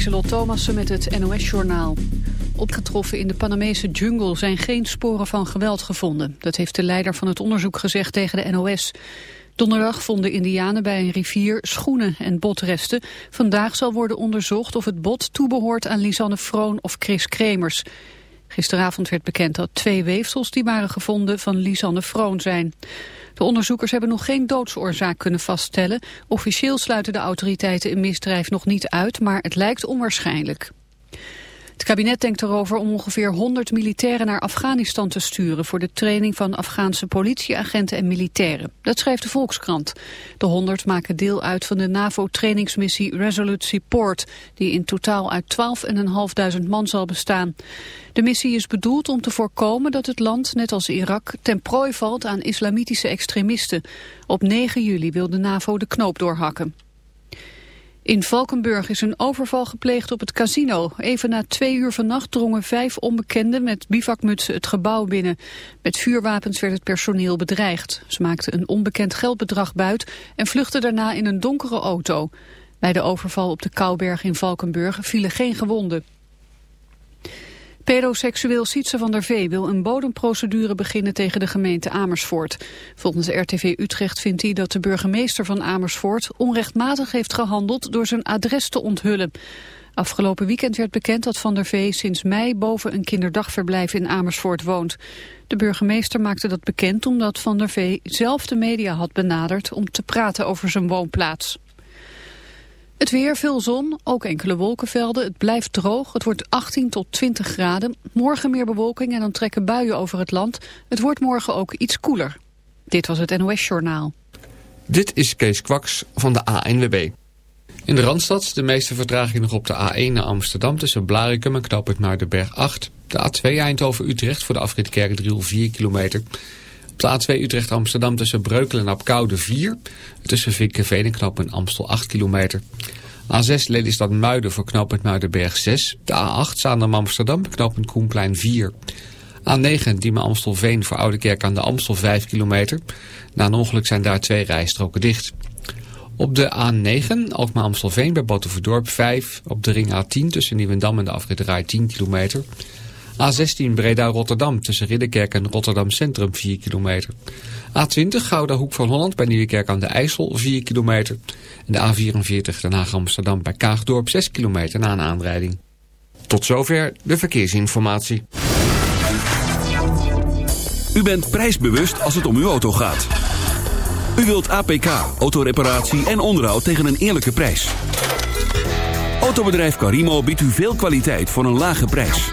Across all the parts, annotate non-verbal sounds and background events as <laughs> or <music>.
Lieselot Thomassen met het NOS-journaal. Opgetroffen in de Panamese jungle zijn geen sporen van geweld gevonden. Dat heeft de leider van het onderzoek gezegd tegen de NOS. Donderdag vonden indianen bij een rivier schoenen en botresten. Vandaag zal worden onderzocht of het bot toebehoort aan Lisanne Froon of Chris Kremers. Gisteravond werd bekend dat twee weefsels die waren gevonden van Lisanne Froon zijn. De onderzoekers hebben nog geen doodsoorzaak kunnen vaststellen. Officieel sluiten de autoriteiten een misdrijf nog niet uit, maar het lijkt onwaarschijnlijk. Het kabinet denkt erover om ongeveer 100 militairen naar Afghanistan te sturen voor de training van Afghaanse politieagenten en militairen. Dat schrijft de Volkskrant. De 100 maken deel uit van de NAVO-trainingsmissie Resolute Support, die in totaal uit 12.500 man zal bestaan. De missie is bedoeld om te voorkomen dat het land, net als Irak, ten prooi valt aan islamitische extremisten. Op 9 juli wil de NAVO de knoop doorhakken. In Valkenburg is een overval gepleegd op het casino. Even na twee uur vannacht drongen vijf onbekenden met bivakmutsen het gebouw binnen. Met vuurwapens werd het personeel bedreigd. Ze maakten een onbekend geldbedrag buit en vluchtten daarna in een donkere auto. Bij de overval op de Kouberg in Valkenburg vielen geen gewonden. Pedoseksueel Sietse van der Vee wil een bodemprocedure beginnen tegen de gemeente Amersfoort. Volgens RTV Utrecht vindt hij dat de burgemeester van Amersfoort onrechtmatig heeft gehandeld door zijn adres te onthullen. Afgelopen weekend werd bekend dat Van der Vee sinds mei boven een kinderdagverblijf in Amersfoort woont. De burgemeester maakte dat bekend omdat Van der Vee zelf de media had benaderd om te praten over zijn woonplaats. Het weer, veel zon, ook enkele wolkenvelden. Het blijft droog. Het wordt 18 tot 20 graden. Morgen meer bewolking en dan trekken buien over het land. Het wordt morgen ook iets koeler. Dit was het NOS Journaal. Dit is Kees Kwaks van de ANWB. In de Randstad de meeste vertraging nog op de A1 naar Amsterdam... tussen Blarikum en Knoop naar de berg 8. De A2 Eindhoven-Utrecht voor de afrit Kerkdriel 4 kilometer... De A2 Utrecht-Amsterdam tussen Breukelen en Apkoude 4. Tussen Vinkenveen en Knoop en Amstel 8 kilometer. A6 Lelystad Muiden voor knooppunt Muidenberg 6. De A8 Zaandam Amsterdam knooppunt Koenplein 4. A9 Diemen Amstelveen voor Oudekerk aan de Amstel 5 kilometer. Na een ongeluk zijn daar twee rijstroken dicht. Op de A9 Alkmaar Amstelveen bij Batuverdorp 5. Op de ring A10 tussen Nieuwendam en de afrit 10 kilometer. A16 Breda-Rotterdam tussen Ridderkerk en Rotterdam Centrum 4 kilometer. A20 Gouda Hoek van Holland bij Nieuwekerk aan de IJssel 4 kilometer. En de A44 Den Haag-Amsterdam bij Kaagdorp 6 kilometer na een aanrijding. Tot zover de verkeersinformatie. U bent prijsbewust als het om uw auto gaat. U wilt APK, autoreparatie en onderhoud tegen een eerlijke prijs. Autobedrijf Carimo biedt u veel kwaliteit voor een lage prijs.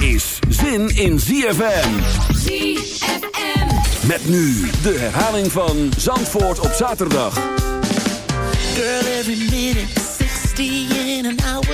is zin in ZFM. ZFM. Met nu de herhaling van Zandvoort op zaterdag. Girl, every minute, 60 in an hour.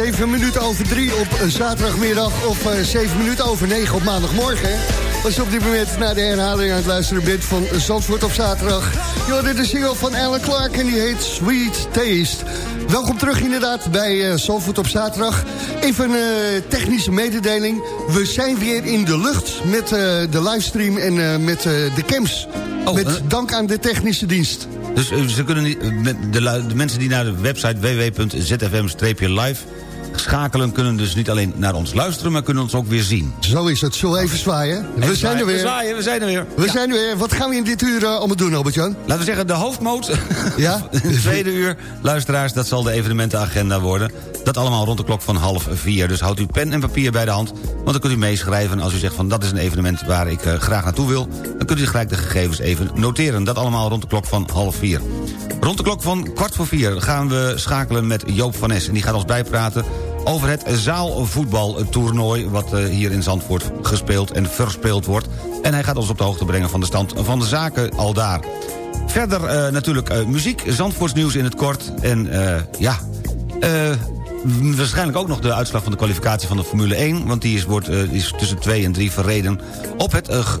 Up. Het is 7 minuten over 3 op een zaterdagmiddag of eh 7 minuten over 9 op maandagmorgen. Als je op dit moment naar de herhaling aan het luisteren bent van Zandvoort op zaterdag. Je hoorde de single van Alan Clark en die heet Sweet Taste. Welkom terug inderdaad bij eh Zandvoort op zaterdag. Even een eh, technische mededeling. We zijn weer in de lucht met eh, de livestream en eh, met eh, de cams. Oh, met eh. dank aan de technische dienst. Dus eh, ze kunnen niet, eh, de, de mensen die naar de website www.zfm-live schakelen... kunnen dus niet alleen naar ons luisteren, maar kunnen ons ook weer zien. Zo is het. Zo even zwaaien. We Even zijn er zwaaien, weer. We zwaaien, we zijn er weer. We Ja. zijn er weer. Wat gaan we in dit uur eh, allemaal doen, Albert-Jan? Laten we zeggen, de hoofdmoot. <laughs> Ja? <laughs> Het tweede uur, luisteraars, dat zal de evenementenagenda worden. Dat allemaal rond de klok van half vier. Dus houdt u pen en papier bij de hand. Want dan kunt u meeschrijven als u zegt van dat is een evenement waar ik eh, graag naartoe wil. Dan kunt u gelijk de gegevens even noteren. Dat allemaal rond de klok van half vier. Rond de klok van kwart voor vier gaan we schakelen met Joop van Es. En die gaat ons bijpraten over het zaalvoetbaltoernooi... wat eh, hier in Zandvoort gespeeld en verspeeld wordt. En hij gaat ons op de hoogte brengen van de stand van de zaken al daar. Verder eh, natuurlijk eh, muziek, Zandvoorts nieuws in het kort. En eh, ja, waarschijnlijk ook nog de uitslag van de kwalificatie van de Formule 1... want die is, wordt, uh, is tussen 2 en 3 verreden op het uh,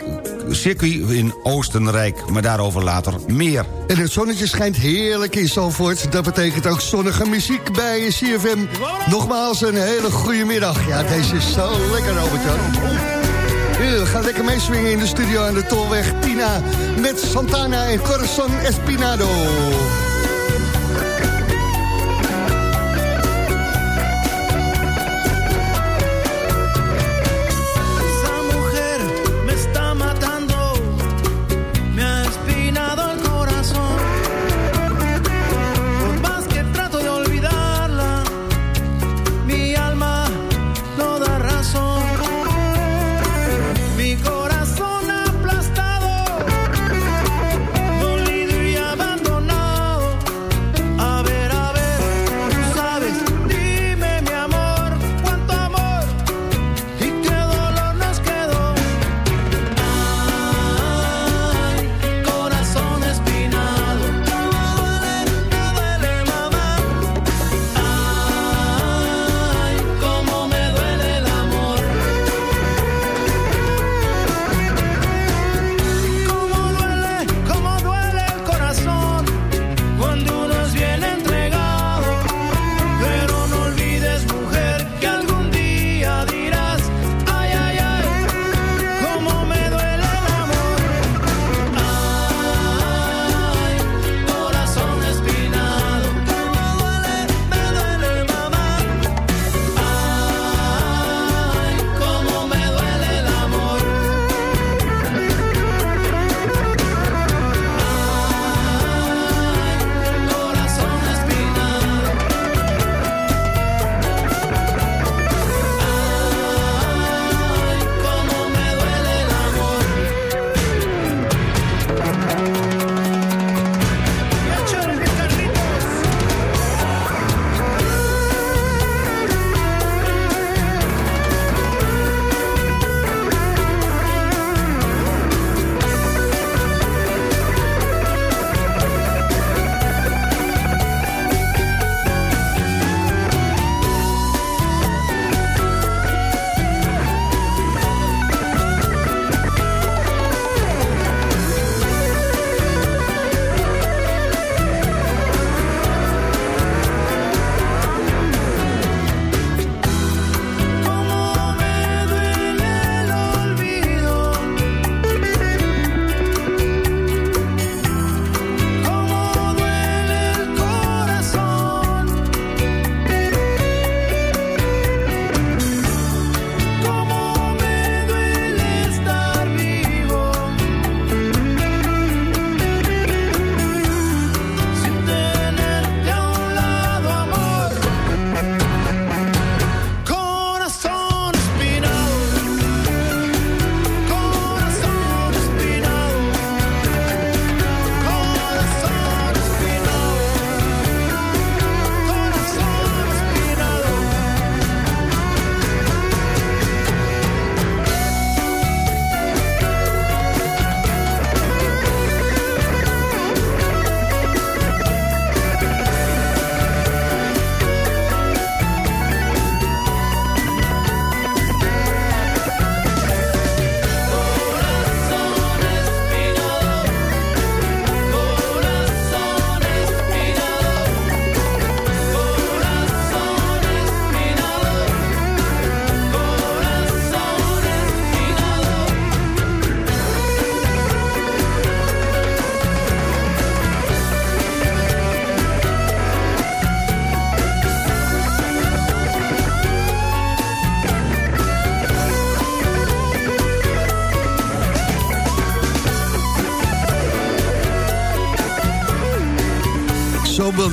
circuit in Oostenrijk. Maar daarover later meer. En het zonnetje schijnt heerlijk in Zalvoort. Dat betekent ook zonnige muziek bij CFM. Nogmaals een hele goede middag. Ja, deze is zo lekker, Robert-Jan. We gaan lekker meeswingen in de studio aan de Tolweg. Tina met Santana en Corazon Espinado.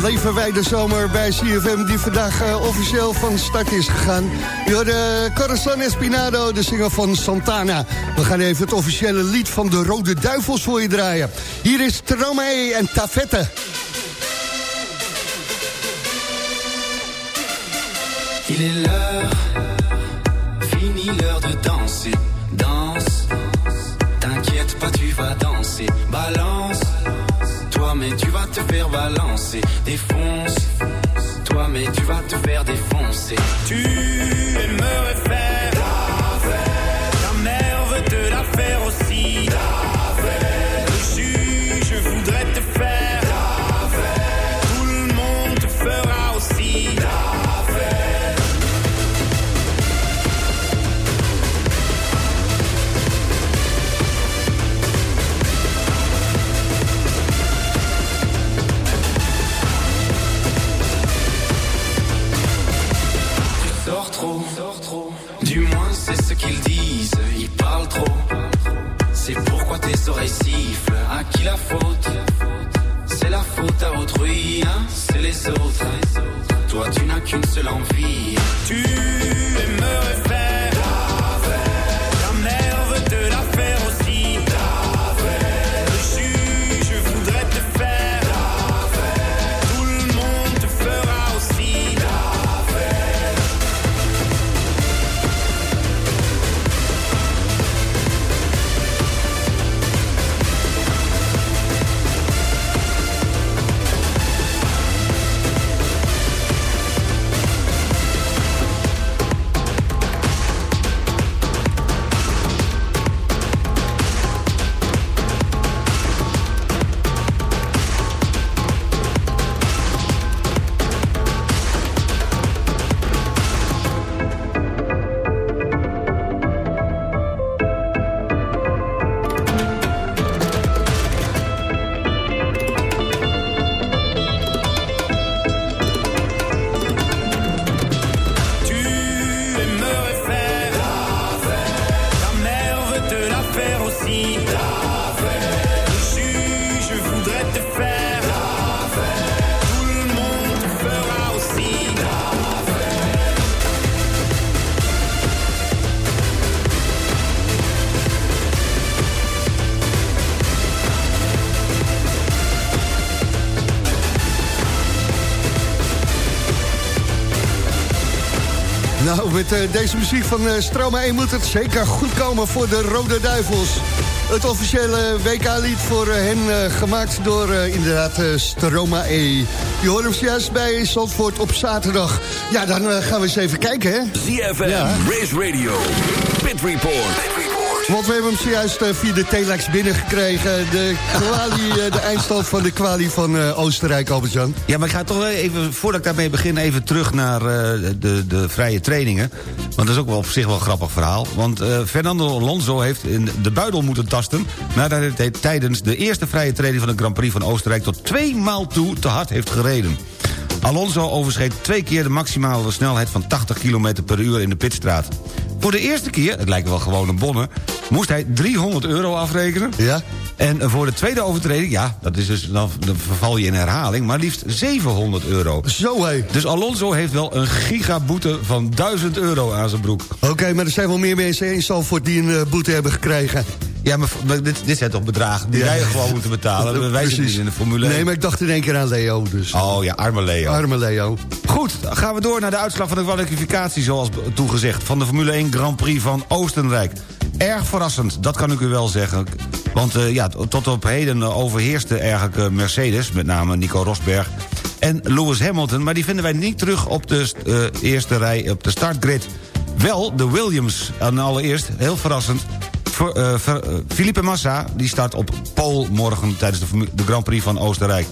Beleven wij de zomer bij CFM... die vandaag uh, officieel van start is gegaan. Je de Corazon Espinado, de zinger van Santana. We gaan even het officiële lied van de Rode Duivels voor je draaien. Hier is Tromee en Tafette. Il est l'heure, fini l'heure de danser. Balancer. Défonce, toi mais tu vas te faire défoncer. Tu Nou, met eh, deze muziek van eh Stroma 1 moet het zeker goed komen voor de Rode Duivels. Het officiële WK-lied voor eh, hen gemaakt door inderdaad Stroma E. Je hoort hem juist bij Zandvoort op zaterdag. Ja, dan gaan we eens even kijken, hè? ZFM, Ja. Race Radio, Pit Report. Want we hebben hem zojuist eh, via de telex binnengekregen. De, kwali, eh, de eindstand van de kwalie van eh, Oostenrijk, Albert-Jan. Ja, maar ik ga toch even, voordat ik daarmee begin... even terug naar de, de vrije trainingen. Want dat is ook wel op zich wel een grappig verhaal. Want Fernando Alonso heeft in de buidel moeten tasten... nadat hij tijdens de eerste vrije training van de Grand Prix van Oostenrijk... tot twee maal toe te hard heeft gereden. Alonso overschreed twee keer de maximale snelheid van 80 km per uur in de pitstraat. Voor de eerste keer, het lijken wel gewone bonnen... moest hij 300 euro afrekenen. Ja. En voor de tweede overtreding, ja, dat is dus, dan, verval je in herhaling... maar liefst 700 euro. Zo, hé. Dus Alonso heeft wel een gigaboete van 1000 euro aan zijn broek. Oké, maar er zijn wel meer mensen in Zandvoort die een eh, boete hebben gekregen. Ja, maar, maar dit, dit zijn toch bedragen die Ja. wij gewoon moeten betalen? <laughs> Wij zitten niet in de Formule 1. Nee, maar ik dacht in één keer aan Leo, dus. Oh ja, arme Leo. Arme Leo. Goed, gaan we door naar de uitslag van de kwalificatie... zoals toegezegd, van de Formule 1 Grand Prix van Oostenrijk. Erg verrassend, dat kan ik u wel zeggen. Want eh, ja, tot op heden eh, overheerste eigenlijk eh, Mercedes... met name Nico Rosberg en Lewis Hamilton... maar die vinden wij niet terug op de st- eerste rij op de startgrid. Wel de Williams, en allereerst, heel verrassend... Ver- Felipe Massa die start op pole morgen tijdens de, Grand Prix van Oostenrijk.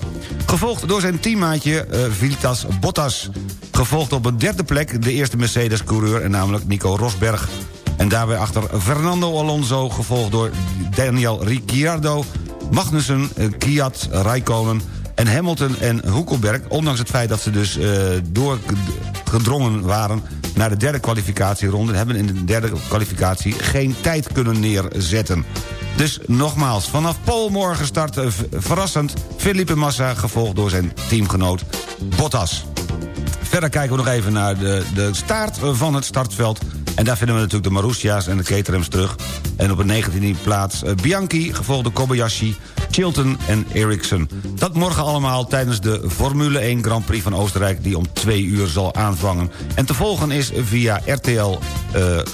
Gevolgd door zijn teammaatje Vitas Bottas. Gevolgd op een derde plek de eerste Mercedes-coureur... en namelijk Nico Rosberg. En daarbij achter Fernando Alonso, gevolgd door Daniel Ricciardo... Magnussen, eh, Kiat, Raikkonen en Hamilton en Hulkenberg... ondanks het feit dat ze dus eh, doorgedrongen waren naar de derde kwalificatieronde... hebben in de derde kwalificatie geen tijd kunnen neerzetten. Dus nogmaals, vanaf Pool morgen start eh, verrassend Felipe Massa... gevolgd door zijn teamgenoot Bottas. Verder kijken we nog even naar de, de staart van het startveld. En daar vinden we natuurlijk de Marussia's en de Caterhams terug. En op de 19e plaats eh, Bianchi, gevolgd door Kobayashi, Chilton en Ericsson. Dat morgen allemaal tijdens de Formule 1 Grand Prix van Oostenrijk... die om twee uur zal aanvangen. En te volgen is via RTL... Eh, eh,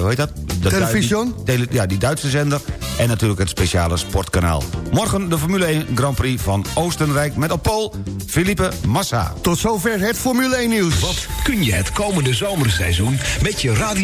hoe heet dat? De Television? Ja, die Duitse zender. En natuurlijk het speciale sportkanaal. Morgen de Formule 1 Grand Prix van Oostenrijk... met Apol, Philippe Massa. Tot zover het Formule 1 nieuws. Wat kun je het komende zomerseizoen met je radio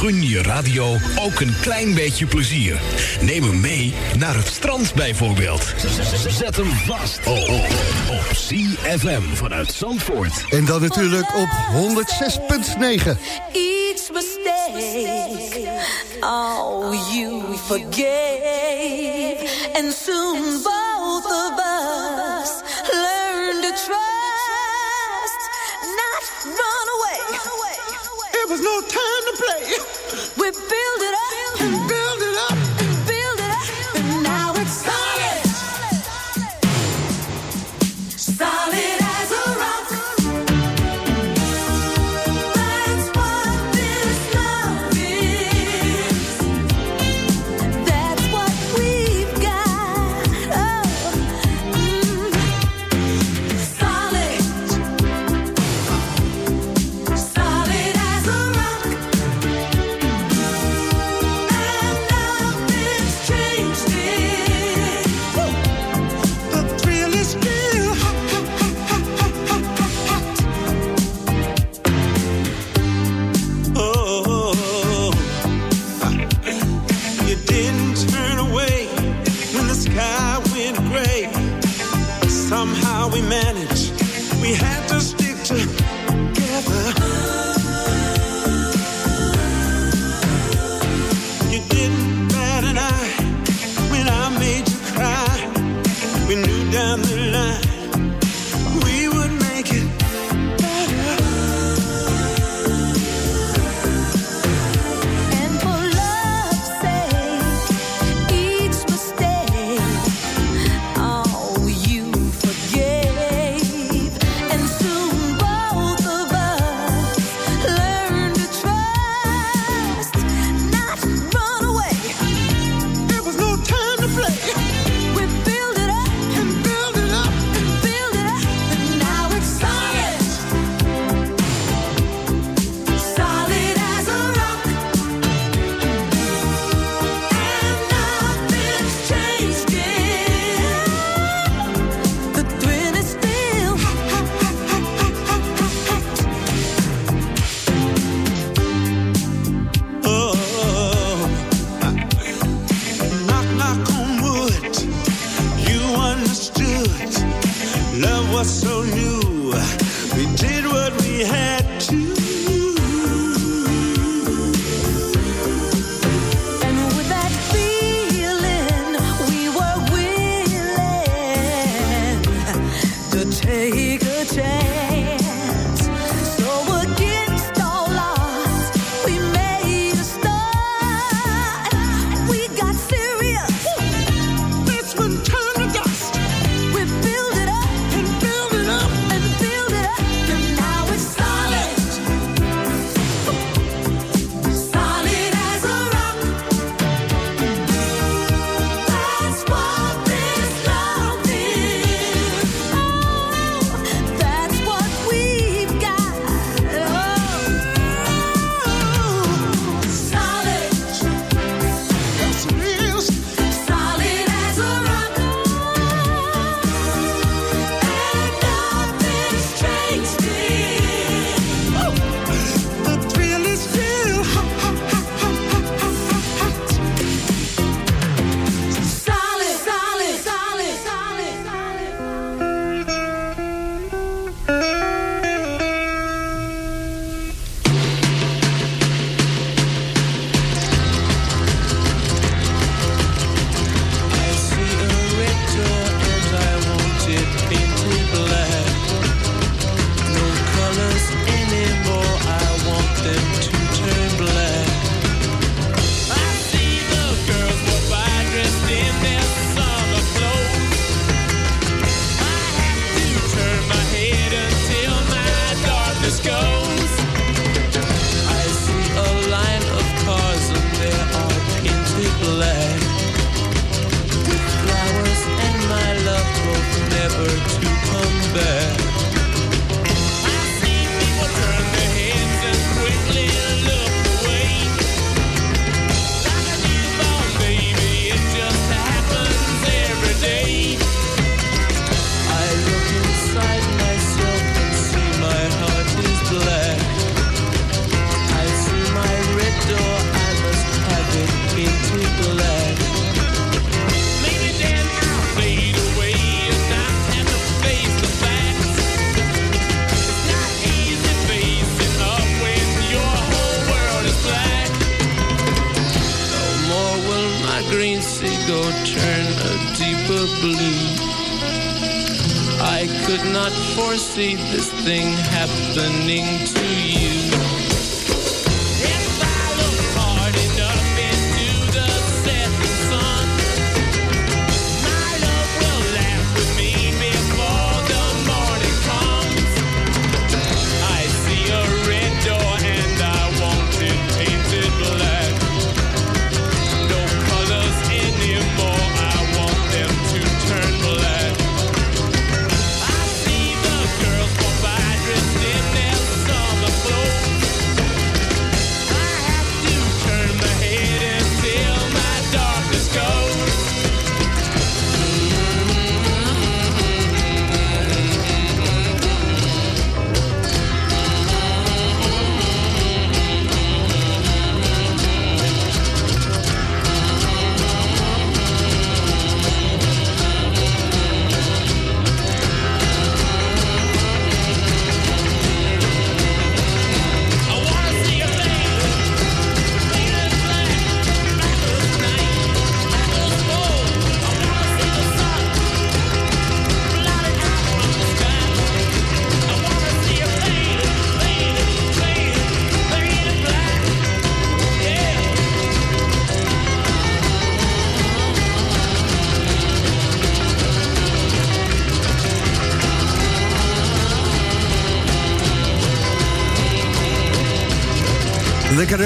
gun je radio ook een klein beetje plezier. Neem hem mee naar het strand bijvoorbeeld. Zet hem vast op CFM vanuit Zandvoort. En dan natuurlijk op 106.9. Each mistake, oh, you forget. And soon both of us learn to trust, not run away. There was no time to play. We build it up.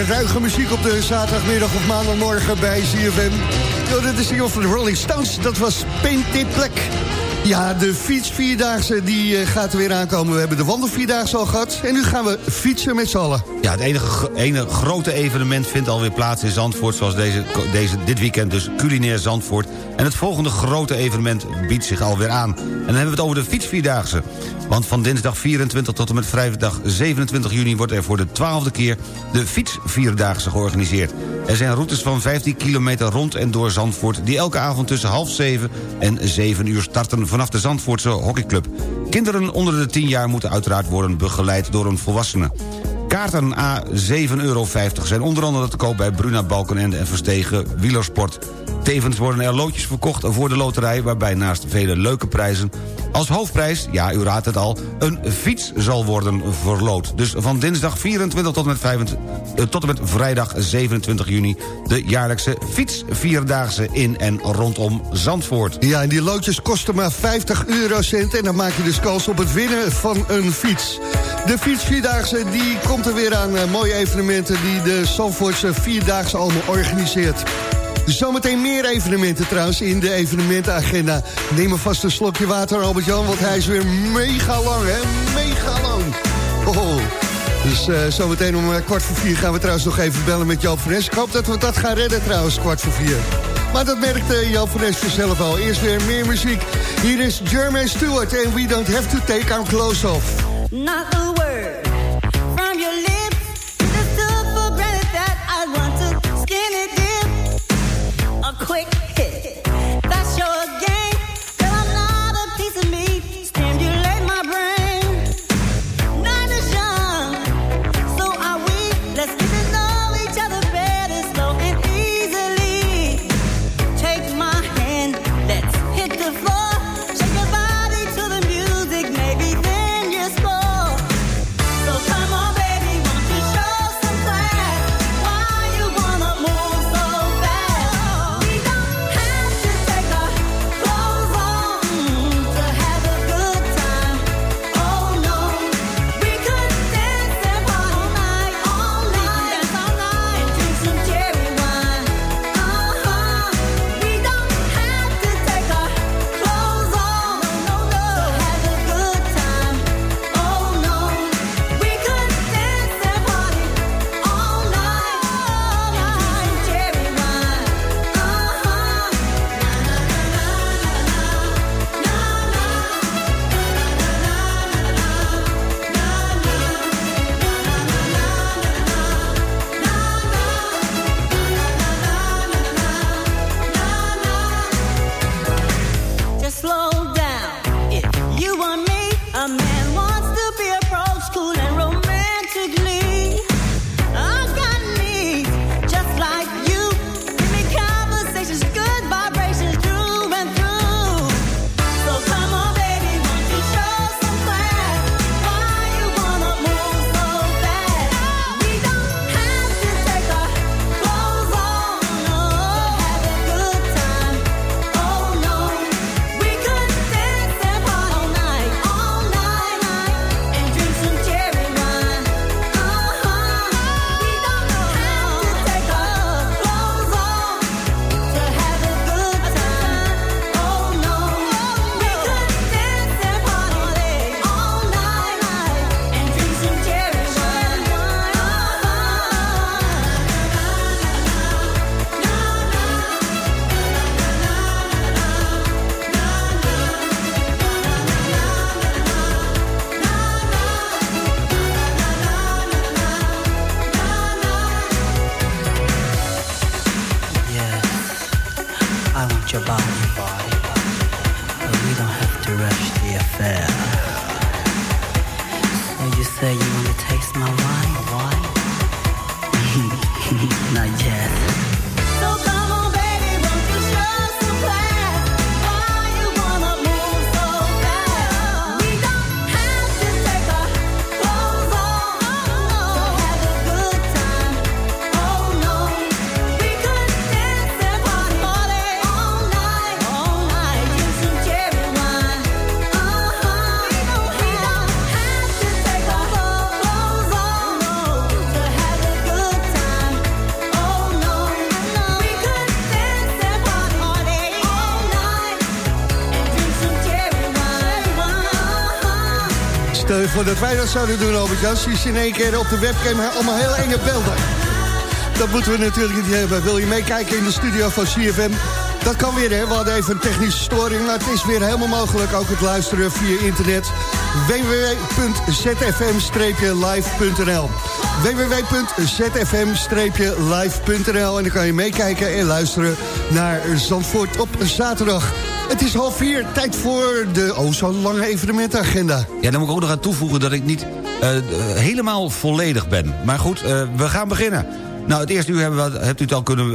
Ruige muziek op de zaterdagmiddag of maandagmorgen bij ZFM. Yo, dit is de van de Rolling Stones, dat was Black. Ja, de fietsvierdaagse die eh, gaat er weer aankomen. We hebben de wandelvierdaagse al gehad en nu gaan we fietsen met z'n allen. Ja, het enige, enige grote evenement vindt alweer plaats in Zandvoort... zoals deze, deze, dit weekend dus culinair Zandvoort. En het volgende grote evenement biedt zich alweer aan. En dan hebben we het over de fietsvierdaagse. Want van dinsdag 24 tot en met vrijdag 27 juni... wordt er voor de twaalfde keer de fietsvierdaagse georganiseerd. Er zijn routes van 15 kilometer rond en door Zandvoort... die elke avond tussen half zeven en 7 uur starten... vanaf de Zandvoortse hockeyclub. Kinderen onder de 10 jaar moeten uiteraard worden begeleid door een volwassene. Kaarten A 7,50 euro zijn onder andere te koop bij Bruna Balkenende en Verstegen Wielersport. Tevens worden er loodjes verkocht voor de loterij... waarbij naast vele leuke prijzen als hoofdprijs, ja, u raadt het al... een fiets zal worden verloot. Dus van dinsdag 24 tot en met, 25, eh, tot en met vrijdag 27 juni... de jaarlijkse fietsvierdaagse in en rondom Zandvoort. Ja, en die loodjes kosten maar 50 eurocent... en dan maak je dus kans op het winnen van een fiets. De fietsvierdaagse die komt er weer aan. eh, mooie evenementen die de Zandvoortse Vierdaagse allemaal organiseert. Zometeen meer evenementen trouwens in de evenementenagenda. Neem maar vast een slokje water, Albert-Jan, want hij is weer mega lang, hè? Mega lang. Oh. Dus eh, zometeen om eh, kwart voor vier gaan we trouwens nog even bellen met Joop van. Ik hoop dat we dat gaan redden trouwens, kwart voor vier. Maar dat merkte uh, Joop van vanzelf al. Eerst weer meer muziek. Hier is Jermaine Stewart en We Don't Have To Take Our Clothes Off. Not Dat wij dat zouden doen, Albert Jan. Zie in één keer op de webcam allemaal hele enge beelden. Dat moeten we natuurlijk niet hebben. Wil je meekijken in de studio van CFM? Dat kan weer, hè. We hadden even een technische storing, maar het is weer helemaal mogelijk. Ook het luisteren via internet. www.zfm-live.nl www.zfm-live.nl En dan kan je meekijken en luisteren naar Zandvoort op zaterdag. Het is half vier, tijd voor de oh zo lange evenementagenda. Ja, dan moet ik ook nog aan toevoegen dat ik niet eh, eh, helemaal volledig ben. Maar goed, eh, we gaan beginnen. Nou, het eerste uur hebben we, hebt u het al kunnen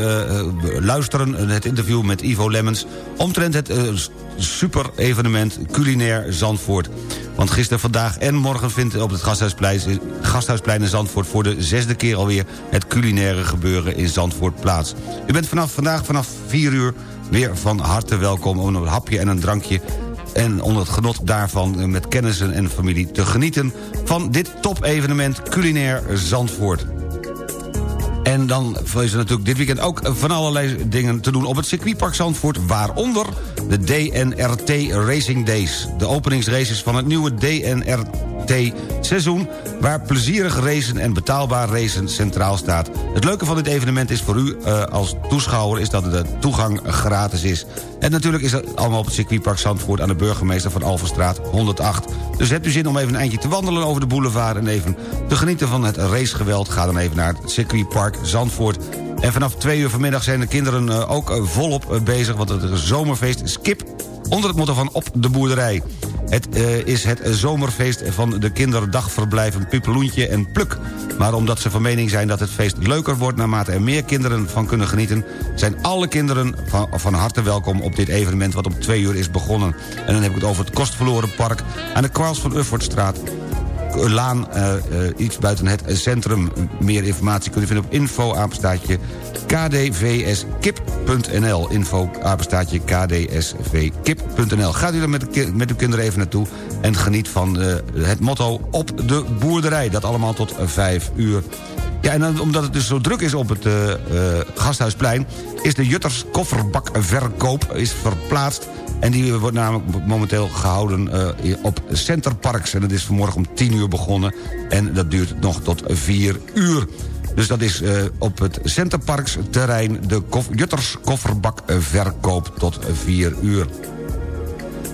luisteren... het interview met Ivo Lemmens... omtrent het eh, super evenement Culinair Zandvoort. Want gisteren, vandaag en morgen vindt op het Gasthuisplein, Gasthuisplein in Zandvoort... voor de zesde keer alweer het culinaire gebeuren in Zandvoort plaats. U bent vanaf vandaag vanaf 4 uur weer van harte welkom... om een hapje en een drankje en onder het genot daarvan eh, met kennissen en familie te genieten... van dit top-evenement Culinair Zandvoort. En dan is er natuurlijk dit weekend ook van allerlei dingen te doen op het circuitpark Zandvoort... waaronder de DNRT Racing Days. De openingsraces van het nieuwe DNRT-seizoen... waar plezierig racen en betaalbaar racen centraal staat. Het leuke van dit evenement is voor u uh, als toeschouwer... is dat de toegang gratis is. En natuurlijk is het allemaal op het circuitpark Zandvoort... aan de burgemeester van Alverstraat 108. Dus hebt u zin om even een eindje te wandelen over de boulevard... en even te genieten van het racegeweld... ga dan even naar het circuitpark Zandvoort. En vanaf twee uur vanmiddag zijn de kinderen uh, ook uh, volop bezig... want het zomerfeest Skip onder het motto van Op de Boerderij. Het uh, is het zomerfeest van de kinderdagverblijven Pipeloentje en Pluk. Maar omdat ze van mening zijn dat het feest leuker wordt... naarmate er meer kinderen van kunnen genieten... zijn alle kinderen van, van harte welkom op dit evenement... wat om twee uur is begonnen. En dan heb ik het over het Kostverloren Park... aan de Kwaals van Uffortstraat Laan, uh, uh, iets buiten het centrum. Meer informatie kunt u vinden op info kdvskip.nl. Info kdsvkip.nl. Gaat u er met, met uw kinderen even naartoe en geniet van het motto op de boerderij. Dat allemaal tot vijf uur. Ja, en omdat het dus zo druk is op het Gasthuisplein... is de Jutters kofferbakverkoop is verplaatst en die wordt namelijk momenteel gehouden uh, op Centerparks. En dat is vanmorgen om 10 uur begonnen. En dat duurt nog tot 4 uur. Dus dat is uh, op het Centerparks terrein de kof Jutters kofferbakverkoop tot 4 uur.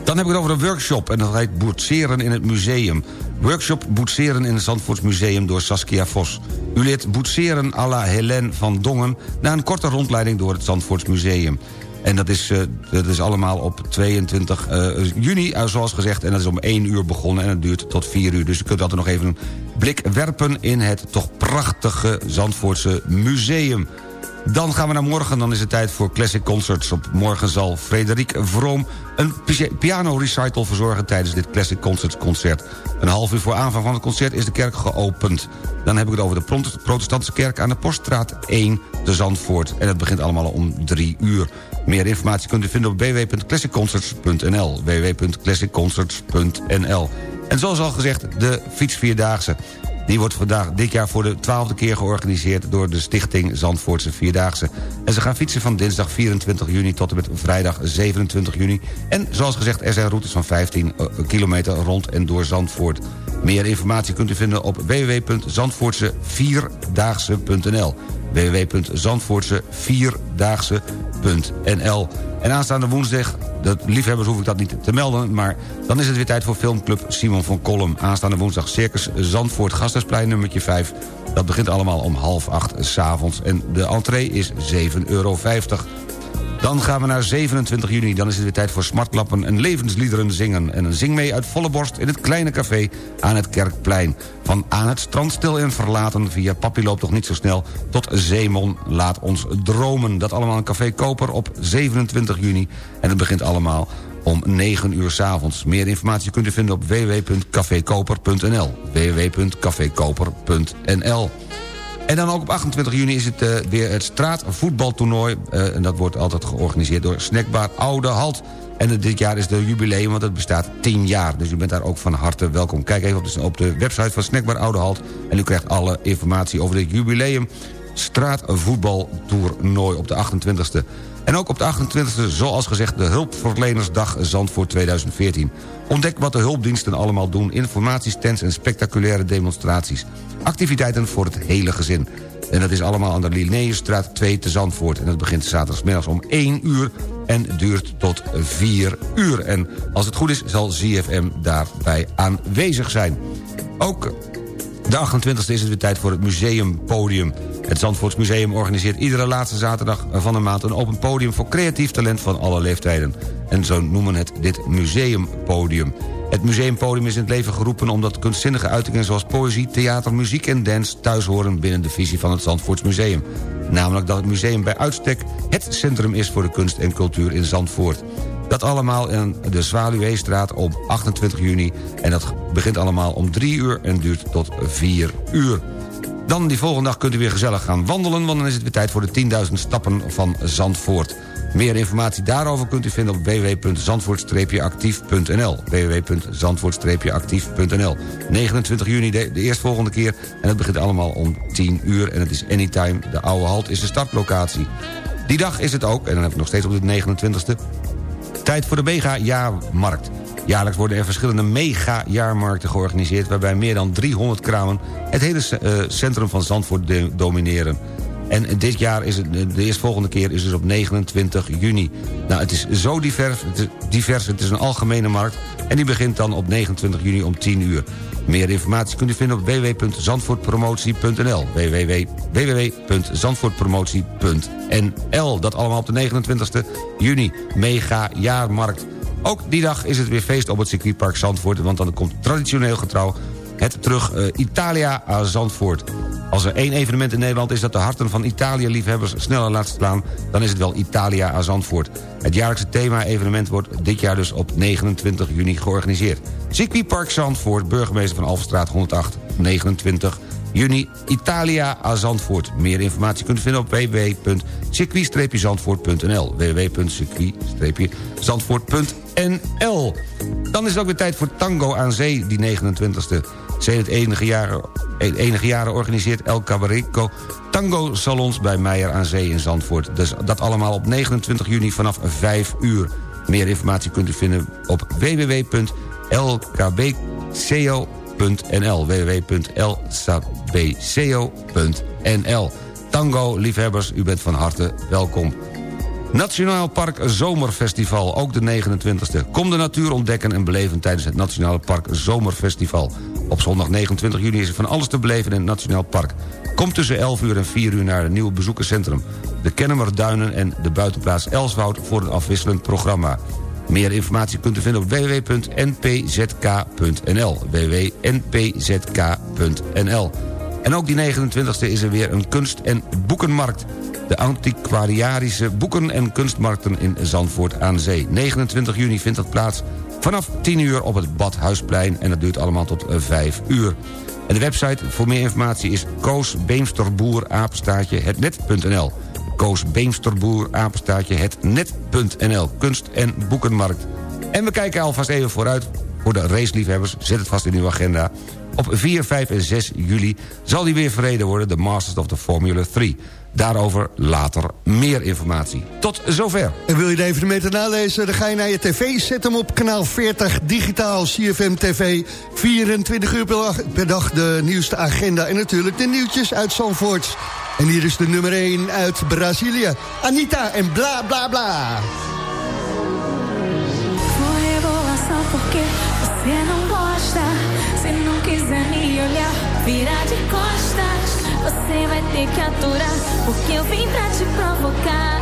Dan heb ik het over een workshop en dat heet Boetseren in het museum. Workshop Boetseren in het Zandvoortsmuseum door Saskia Vos. U leert boetseren à la Helene van Dongen... na een korte rondleiding door het Zandvoortsmuseum. En dat is, uh, dat is allemaal op 22 uh, juni, uh, zoals gezegd. En dat is om 1 uur begonnen en het duurt tot 4 uur. Dus u kunt altijd nog even een blik werpen in het toch prachtige Zandvoortse museum. Dan gaan we naar morgen, dan is het tijd voor Classic Concerts. Op morgen zal Frederik Vroom een piano recital verzorgen... tijdens dit Classic Concerts concert. Een half uur voor aanvang van het concert is de kerk geopend. Dan heb ik het over de protestantse kerk aan de Poststraat 1 te Zandvoort. En het begint allemaal om 3 uur. Meer informatie kunt u vinden op www.classicconcerts.nl www.classicconcerts.nl En zoals al gezegd, de fietsvierdaagse. Die wordt vandaag dit jaar voor de twaalfde keer georganiseerd... door de stichting Zandvoortse Vierdaagse. En ze gaan fietsen van dinsdag 24 juni tot en met vrijdag 27 juni. En zoals gezegd, er zijn routes van 15 kilometer rond en door Zandvoort. Meer informatie kunt u vinden op www.zandvoortsevierdaagse.nl www.zandvoortsevierdaagse.nl En aanstaande woensdag, de liefhebbers hoef ik dat niet te melden... maar dan is het weer tijd voor filmclub Simon van Kolm. Aanstaande woensdag Circus Zandvoort, Gasthuisplein nummertje 5. Dat begint allemaal om half acht s'avonds en de entree is 7,50 euro. Dan gaan we naar 27 juni. Dan is het weer tijd voor smartlappen en levensliederen zingen. En een zing mee uit volle borst in het kleine café aan het Kerkplein. Van aan het strand stil en verlaten via Papi loopt toch niet zo snel... tot Zeemon laat ons dromen. Dat allemaal in Café Koper op 27 juni. En het begint allemaal om 9 uur s'avonds. Meer informatie kunt u vinden op www.cafekoper.nl www.cafekoper.nl en dan ook op 28 juni is het uh, weer het straatvoetbaltoernooi. Uh, en dat wordt altijd georganiseerd door Snackbar Oude Halt. En dit jaar is het jubileum, want het bestaat 10 jaar. Dus u bent daar ook van harte welkom. Kijk even op de, op de website van Snackbar Oude Halt... en u krijgt alle informatie over dit jubileum straatvoetbaltoernooi op de 28e. En ook op de 28e, zoals gezegd, de Hulpverlenersdag Zandvoort 2014. Ontdek wat de hulpdiensten allemaal doen, informatiestands en spectaculaire demonstraties. Activiteiten voor het hele gezin. En dat is allemaal aan de Linnaeusstraat 2 te Zandvoort. En dat begint zaterdagmiddags om 1 uur en duurt tot 4 uur. En als het goed is, zal ZFM daarbij aanwezig zijn. Ook de 28e is het weer tijd voor het museumpodium. Het Zandvoorts Museum organiseert iedere laatste zaterdag van de maand... een open podium voor creatief talent van alle leeftijden. En zo noemen het dit museumpodium. Het museumpodium is in het leven geroepen omdat kunstzinnige uitingen... zoals poëzie, theater, muziek en dans thuis horen binnen de visie van het Zandvoorts Museum. Namelijk dat het museum bij uitstek het centrum is voor de kunst en cultuur in Zandvoort. Dat allemaal in de Zwaluweestraat op 28 juni. En dat begint allemaal om 3 uur en duurt tot 4 uur. Dan die volgende dag kunt u weer gezellig gaan wandelen... want dan is het weer tijd voor de 10.000 stappen van Zandvoort. Meer informatie daarover kunt u vinden op www.zandvoort-actief.nl www.zandvoort-actief.nl 29 juni de, de eerstvolgende keer en het begint allemaal om 10 uur... en het is anytime, de oude halt is de startlocatie. Die dag is het ook, en dan hebben we nog steeds op de 29e... tijd voor de mega-jaarmarkt. Jaarlijks worden er verschillende mega-jaarmarkten georganiseerd... waarbij meer dan 300 kramen het hele uh, centrum van Zandvoort domineren. En dit jaar is het, de eerstvolgende keer is dus op 29 juni. Nou, het is zo divers het is, divers, het is een algemene markt... en die begint dan op 29 juni om 10 uur. Meer informatie kunt u vinden op www.zandvoortpromotie.nl www.zandvoortpromotie.nl Dat allemaal op de 29 juni. Mega jaarmarkt. Ook die dag is het weer feest op het circuitpark Zandvoort... want dan komt traditioneel getrouw het terug uh, Italia aan Zandvoort. Als er één evenement in Nederland is dat de harten van Italië-liefhebbers sneller laat slaan... dan is het wel Italia aan Zandvoort. Het jaarlijkse thema-evenement wordt dit jaar dus op 29 juni georganiseerd. Circuitpark Zandvoort, burgemeester van Alverstraat 108, 29 juni, Italia aan Zandvoort. Meer informatie kunt u vinden op www.circuit-zandvoort.nl www.circuit-zandvoort.nl Dan is het ook weer tijd voor Tango aan Zee, die 29e. Sinds enige jaren, enige jaren organiseert El Cabarico tango salons bij Meijer aan Zee in Zandvoort. Dus dat allemaal op 29 juni vanaf 5 uur. Meer informatie kunt u vinden op www.lkbco.nl www.lsabco.nl Tango-liefhebbers, u bent van harte welkom. Nationaal Park Zomerfestival, ook de 29e. Kom de natuur ontdekken en beleven tijdens het Nationaal Park Zomerfestival. Op zondag 29 juni is er van alles te beleven in het Nationaal Park. Kom tussen 11 uur en 4 uur naar het nieuwe bezoekerscentrum. De Kennemerduinen en de buitenplaats Elswoud voor een afwisselend programma. Meer informatie kunt u vinden op www.npzk.nl www.npzk.nl En ook die 29e is er weer een kunst- en boekenmarkt. De antiquariarische boeken- en kunstmarkten in Zandvoort aan Zee. 29 juni vindt dat plaats vanaf 10 uur op het Badhuisplein... en dat duurt allemaal tot 5 uur. En de website voor meer informatie is koosbeemsterboer apenstaatje hetnet.nl. Koos Beemsterboer apenstaatje hetnet.nl. Kunst- en boekenmarkt. En we kijken alvast even vooruit voor de raceliefhebbers. Zet het vast in uw agenda. Op 4, 5 en 6 juli zal die weer verreden worden... de Masters of the Formula 3. Daarover later meer informatie. Tot zover. En wil je de evenementen nalezen? Dan ga je naar je tv, zet hem op kanaal 40 digitaal CFM TV. 24 uur per dag de nieuwste agenda en natuurlijk de nieuwtjes uit Zandvoort. En hier is de nummer 1 uit Brazilië. Anita en bla bla bla. Quiser me olhar, vira de costas. Você vai ter que aturar, porque eu vim pra te provocar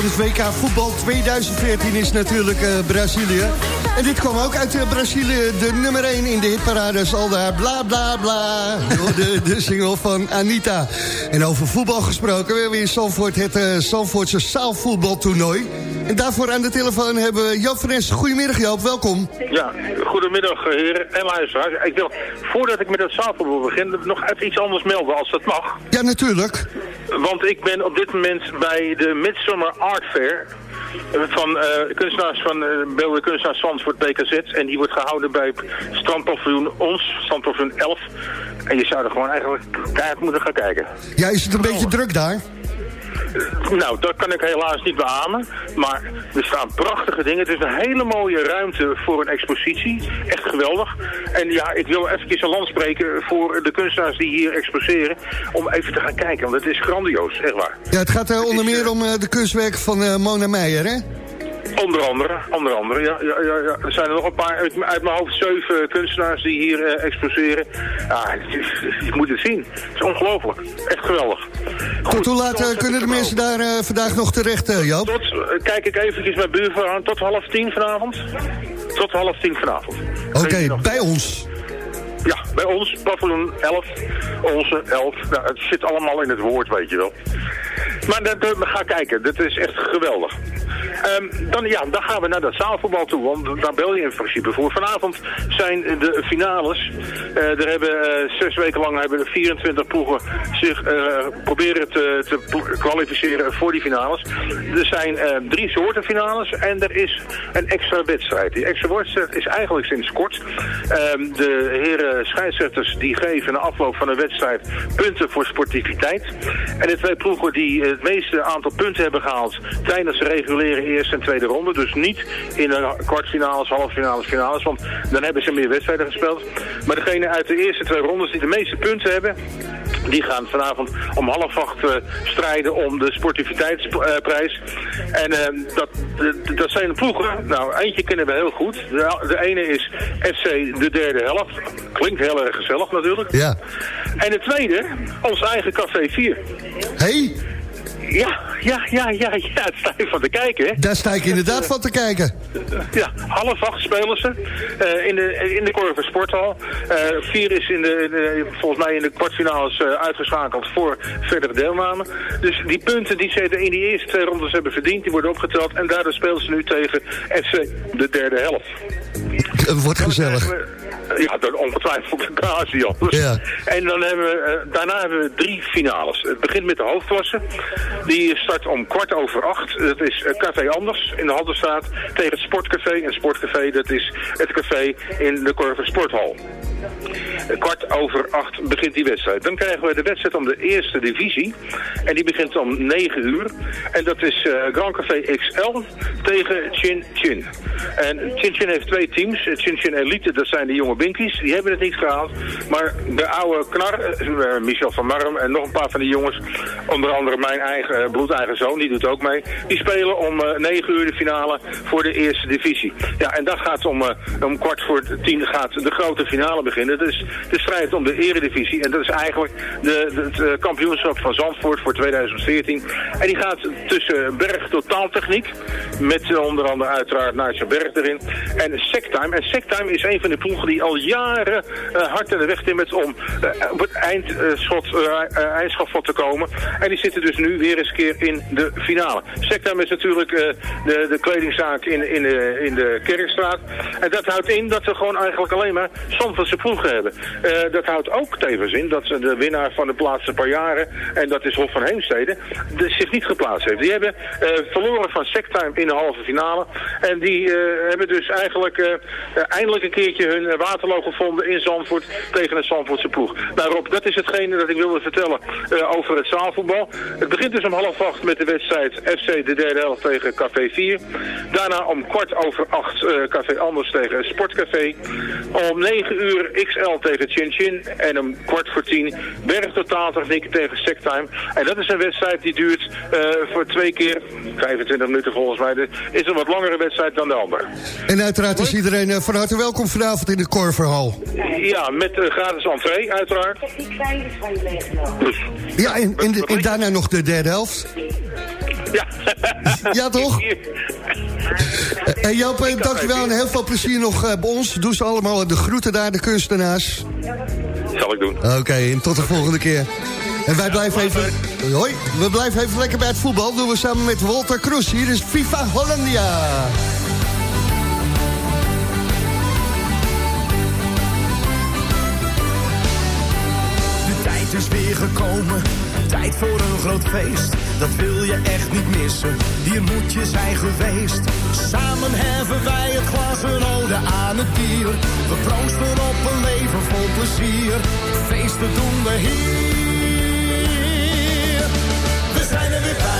van het WK voetbal 2014 is natuurlijk eh, Brazilië. En dit kwam ook uit eh, Brazilië, de nummer 1 in de hitparade. is al daar bla bla bla. De, de single van Anita. En over voetbal gesproken, we hebben in Zandvoort het eh Zandvoortse zaalvoetbaltoernooi. En daarvoor aan de telefoon hebben we Joop Nes. Goedemiddag Joop, welkom. Ja, goedemiddag heren en luisteraars. Ik wil, voordat ik met het zaalvoetbal begin, nog even iets anders melden als dat mag. Ja, natuurlijk. Want ik ben op dit moment bij de Midsummer Art Fair eh, van eh, kunstenaars van uh, beeldende kunstenaars Zandvoort BKZ. En die wordt gehouden bij strandpaviljoen ons, strandpaviljoen 11. En je zou er gewoon eigenlijk keihard moeten gaan kijken. Ja, is het een beetje druk daar? Nou, dat kan ik helaas niet beamen. Maar er staan prachtige dingen. Het is een hele mooie ruimte voor een expositie. Echt geweldig. En ja, ik wil even een land spreken voor de kunstenaars die hier exposeren. Om even te gaan kijken, want het is grandioos, echt waar. Ja, het gaat eh, onder meer om eh, de kunstwerken van eh, Mona Meijer, hè? Onder andere, onder andere, ja, ja, ja, ja. Er zijn er nog een paar, uit, uit mijn hoofd zeven kunstenaars die hier eh, exposeren. Ja, je moet het zien. Het is ongelooflijk. Echt geweldig. Goed, hoe laat eh, kunnen de mensen daar eh, vandaag nog terecht, eh, Joop? Tot, eh, kijk ik eventjes mijn buurvrouw aan, tot half tien vanavond. Tot half tien vanavond. Oké, bij ons. Ja, bij ons, paviljoen 11, onze 11. Nou, het zit allemaal in het woord, weet je wel. Maar dat, dat- ga kijken, dat is echt geweldig. Ehm, dan, ja, dan gaan we naar dat zaalvoetbal toe, want daar bel je in principe voor. Vanavond zijn de finales. Eh, er hebben eh, zes weken lang hebben er 24 ploegen zich eh, proberen te, te kwalificeren voor die finales. Er zijn drie soorten finales en er is een extra wedstrijd. Die extra wedstrijd is eigenlijk sinds kort. Ehm, de heren scheidsrechters die geven na afloop van een wedstrijd punten voor sportiviteit. En de twee ploegen die het meeste aantal punten hebben gehaald tijdens de reguliere eerste en tweede ronde. Dus niet in de kwartfinales, halve finales, finales. Want dan hebben ze meer wedstrijden gespeeld. Maar degene uit de eerste twee rondes die de meeste punten hebben... Die gaan vanavond om half acht eh, strijden om de sportiviteitsprijs. en eh, dat, dat zijn de ploegen. Nou, eentje kennen we heel goed. De, de ene is FC de derde helft. Klinkt heel erg gezellig natuurlijk. Ja. En de tweede, ons eigen Café 4. Hey, Ja, ja, ja, ja, <laughs> ja. Het sta je van te kijken, hè? daar sta ik inderdaad van te kijken. Ja, half acht spelen ze eh, in, de, in de Corver Sporthal. Eh, vier is in de, in de- volgens mij in de kwartfinales eh, uitgeschakeld voor verdere deelname. Dus die punten die ze in die eerste twee rondes hebben verdiend, die worden opgeteld. En daardoor spelen ze nu tegen FC de derde helft. Het wordt gezellig. We- Ja, dat ongetwijfeld de Casio. Ja. En dan hebben we, eh, daarna hebben we drie finales. Het begint met de hoofdklasse. Die start om kwart over acht. Dat is eh, Café Anders in de Haldenstraat tegen het Sportcafé. En Sportcafé, dat is het café in de Korver Sporthal. Eh, Kwart over acht begint die wedstrijd. Dan krijgen we de wedstrijd om de eerste divisie. En die begint om 9 uur. En dat is eh, Grand Café XL tegen Chin Chin. En Chin Chin heeft twee teams. Eh, Chin Chin Elite, dat zijn de jonge binkies. Die hebben het niet gehaald. Maar de oude knar, eh, Michel van Marm en nog een paar van die jongens. Onder andere mijn eigen eh, bloedeigen zoon, die doet ook mee. Die spelen om eh, 9 uur de finale voor de eerste divisie. Ja, en dan gaat om, eh, om kwart voor tien gaat de grote finale beginnen. Dus de strijd om de eredivisie. En dat is eigenlijk de, het eh, kampioenschap van Zandvoort voor 2014. En die gaat tussen Berg Totaaltechniek, met eh, onder andere uiteraard Nigel Berg erin, en Sectime. En Sectime is een van de ploegen die al jaren eh, hard in de weg timmert om eh, op het eindschot, eh, eh, te komen. En die zitten dus nu weer eens een keer in de finale. Sectime is natuurlijk de, de kledingzaak in, in, de, in de Kerkstraat. En dat houdt in dat we gewoon eigenlijk alleen maar Zandvoortse ploegen hebben. Dat houdt ook tevens in dat ze de winnaar van de laatste paar jaren, en dat is Hof van Heemstede, de, zich niet geplaatst heeft. Die hebben verloren van Sectime in de halve finale. En die hebben dus eigenlijk eindelijk een keertje hun eh, waterloo gevonden in Zandvoort tegen een Zandvoortse ploeg. Nou Rob, dat is hetgene dat ik wilde vertellen eh, over het zaalvoetbal. Het begint dus om half acht met de wedstrijd FC de derde helft tegen Café 4. Daarna om kwart over acht eh, Café Anders tegen Sportcafé. Om 9 uur XL tegen Chin Chin. En om kwart voor tien Berg Totaaltechniek tegen Sectime. En dat is een wedstrijd die duurt eh, voor twee keer 25 minuten volgens mij. Dus is een wat langere wedstrijd dan de andere. En uiteraard is iedereen eh, van harte welkom vanavond in de Korverhal. Ja, met eh, gratis entree uiteraard. Dus, Ja, en, en, de- en daarna nog de derde helft. ja. Ja, toch? <laughs> En Joop, eh, dankjewel en heel veel plezier nog eh, bij ons. Doe ze allemaal de groeten daar, de kunstenaars. Zal ik doen. Oké, en tot de volgende keer. En wij blijven even... Hoi, we blijven even lekker bij het voetbal. Doen we samen met Walter Kroes. Hier is FIFA Hollandia. Tijd is weer gekomen, tijd voor een groot feest. Dat wil je echt niet missen, hier moet je zijn geweest. Samen heffen wij het glas een ode aan het bier. We proosten op een leven vol plezier. Feesten doen we hier. We zijn er weer bij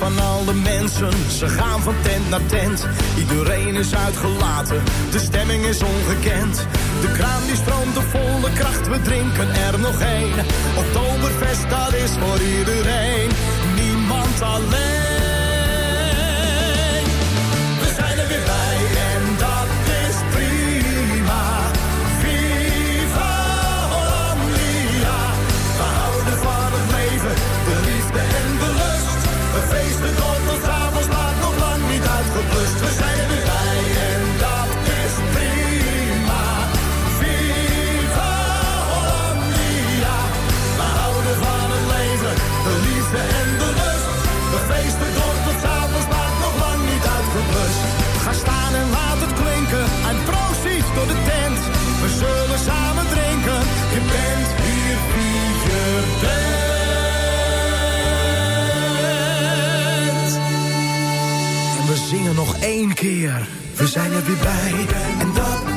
van al de mensen, ze gaan van tent naar tent. Iedereen is uitgelaten, de stemming is ongekend. De kraan die stroomt op volle kracht, we drinken er nog één. Oktoberfest, dat is voor iedereen, niemand alleen. Één keer, we zijn er weer bij. En dat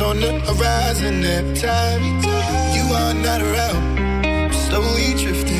on the horizon every time you are not around. I'm slowly drifting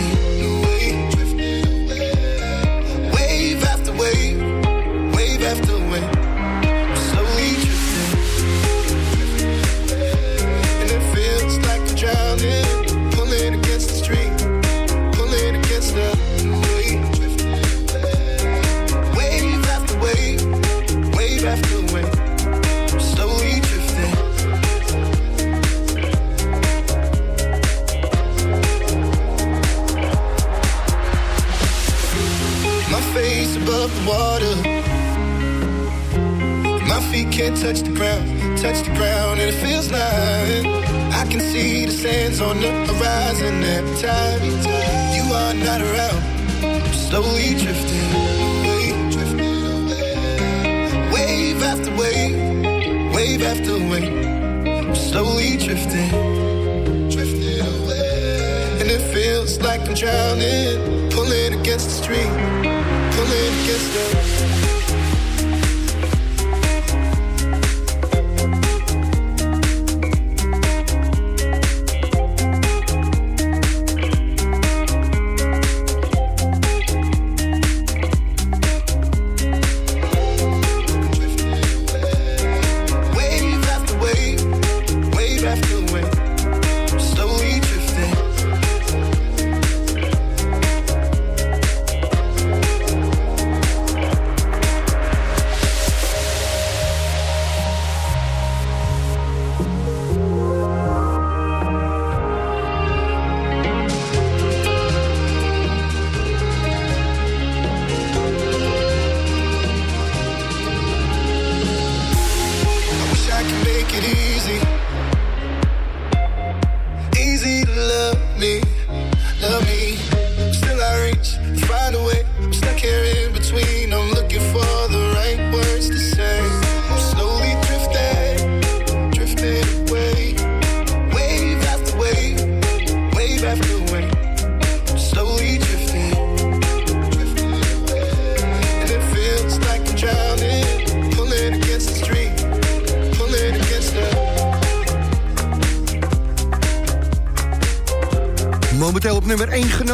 time you are not around. I'm slowly drifting away, drifting away. Wave after wave, wave after wave. I'm slowly drifting, drifting away. And it feels like I'm drowning, pulling against the stream, pulling against the.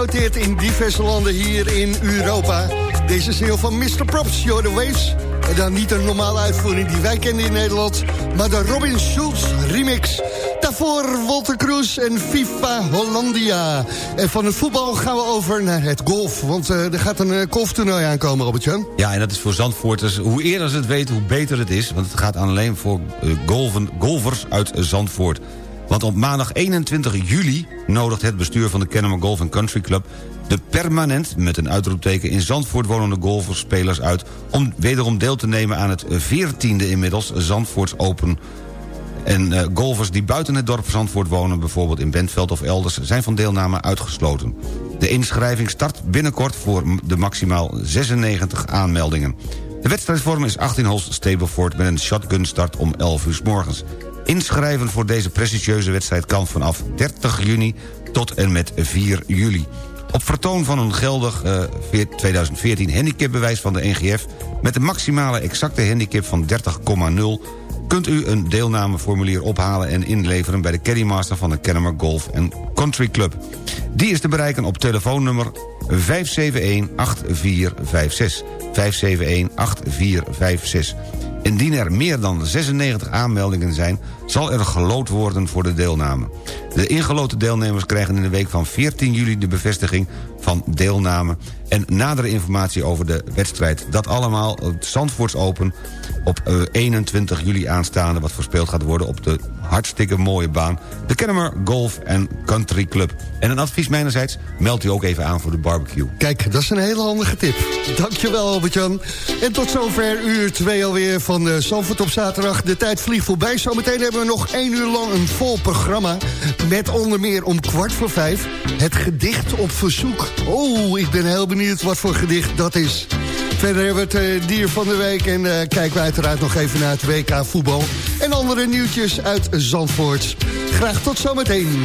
Genoteerd in diverse landen hier in Europa. Deze single van Mr. Props, You're the Waves. En dan niet een normale uitvoering die wij kennen in Nederland... maar de Robin Schulz remix. Daarvoor Walter Cruz en FIFA Hollandia. En van het voetbal gaan we over naar het golf. Want eh, er gaat een eh, golftoernooi aankomen, Robert-Jan. Ja, en dat is voor Zandvoorters. Hoe eerder ze het weten, hoe beter het is. Want het gaat alleen voor eh, golven, golfers uit Zandvoort. Want op maandag 21 juli nodigt het bestuur van de Kennemer Golf Country Club... de permanent, met een uitroepteken in Zandvoort wonende golferspelers uit... om wederom deel te nemen aan het 14e inmiddels Zandvoorts Open... En eh, golfers die buiten het dorp Zandvoort wonen... bijvoorbeeld in Bentveld of elders... zijn van deelname uitgesloten. De inschrijving start binnenkort voor de maximaal 96 aanmeldingen. De wedstrijdvorm is 18 holes Stableford... met een shotgun start om 11 uur s morgens. Inschrijven voor deze prestigieuze wedstrijd kan vanaf 30 juni tot en met 4 juli. Op vertoon van een geldig eh, veer- 2014 handicapbewijs van de NGF... met een maximale exacte handicap van 30,0 kunt u een deelnameformulier ophalen en inleveren... bij de Caddymaster van de Kennemer Golf Country Club. Die is te bereiken op telefoonnummer 571-8456. 571-8456. Indien er meer dan 96 aanmeldingen zijn... zal er geloot worden voor de deelname. De ingeloten deelnemers krijgen in de week van 14 juli... de bevestiging van deelname en nadere informatie over de wedstrijd. Dat allemaal het Zandvoorts Open op eh, 21 juli aanstaande... wat verspeeld gaat worden op de hartstikke mooie baan... de Kennemer Golf Country Club. En een advies mijnerzijds, meld u ook even aan voor de barbecue. Kijk, dat is een hele handige tip. Dankjewel, Albert-Jan. En tot zover uur 2 alweer van de Zandvoort op zaterdag. De tijd vliegt voorbij. Zometeen hebben we nog één uur lang een vol programma. Met onder meer om kwart voor vijf het gedicht op verzoek. Oh, ik ben heel benieuwd wat voor gedicht dat is. Verder hebben we het eh, dier van de week. En eh, kijken we uiteraard nog even naar het WK voetbal. En andere nieuwtjes uit Zandvoort. Graag tot zometeen.